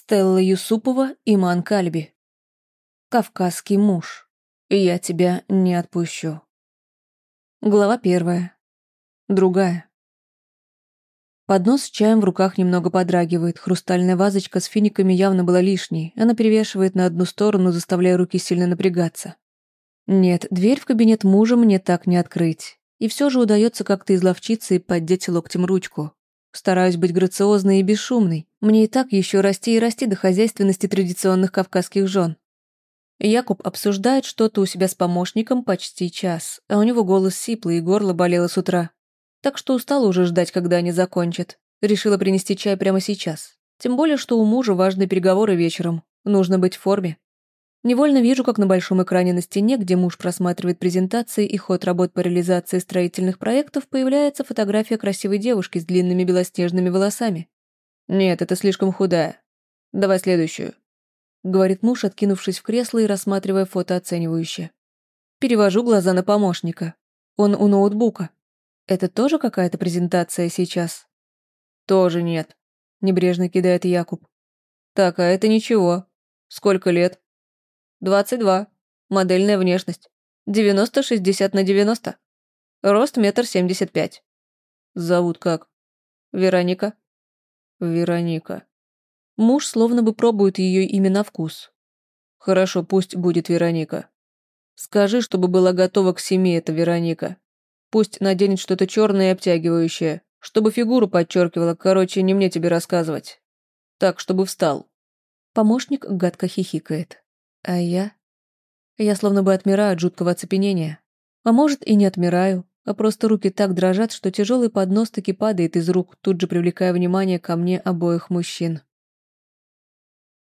Стелла Юсупова, Иман Кальби. Кавказский муж. Я тебя не отпущу. Глава первая. Другая. Поднос с чаем в руках немного подрагивает, хрустальная вазочка с финиками явно была лишней, она перевешивает на одну сторону, заставляя руки сильно напрягаться. Нет, дверь в кабинет мужа мне так не открыть. И все же удается как-то изловчиться и поддеть локтем ручку. Стараюсь быть грациозной и бесшумной. Мне и так еще расти и расти до хозяйственности традиционных кавказских жен. Якуб обсуждает что-то у себя с помощником почти час, а у него голос сиплый и горло болело с утра. Так что устала уже ждать, когда они закончат. Решила принести чай прямо сейчас. Тем более, что у мужа важные переговоры вечером. Нужно быть в форме. Невольно вижу, как на большом экране на стене, где муж просматривает презентации и ход работ по реализации строительных проектов, появляется фотография красивой девушки с длинными белоснежными волосами. «Нет, это слишком худая. Давай следующую», — говорит муж, откинувшись в кресло и рассматривая фото оценивающе. Перевожу глаза на помощника. Он у ноутбука. Это тоже какая-то презентация сейчас? Тоже нет, небрежно кидает Якуб. Так, а это ничего. Сколько лет? 22. Модельная внешность. 90-60 на 90. Рост метр семьдесят пять. Зовут как? Вероника. Вероника. Муж словно бы пробует ее имя на вкус. Хорошо, пусть будет Вероника. Скажи, чтобы была готова к семье эта Вероника. Пусть наденет что-то черное и обтягивающее, чтобы фигуру подчеркивала, короче, не мне тебе рассказывать. Так, чтобы встал. Помощник гадко хихикает. А я? Я словно бы отмираю от жуткого оцепенения. А может, и не отмираю, а просто руки так дрожат, что тяжелый поднос таки падает из рук, тут же привлекая внимание ко мне обоих мужчин.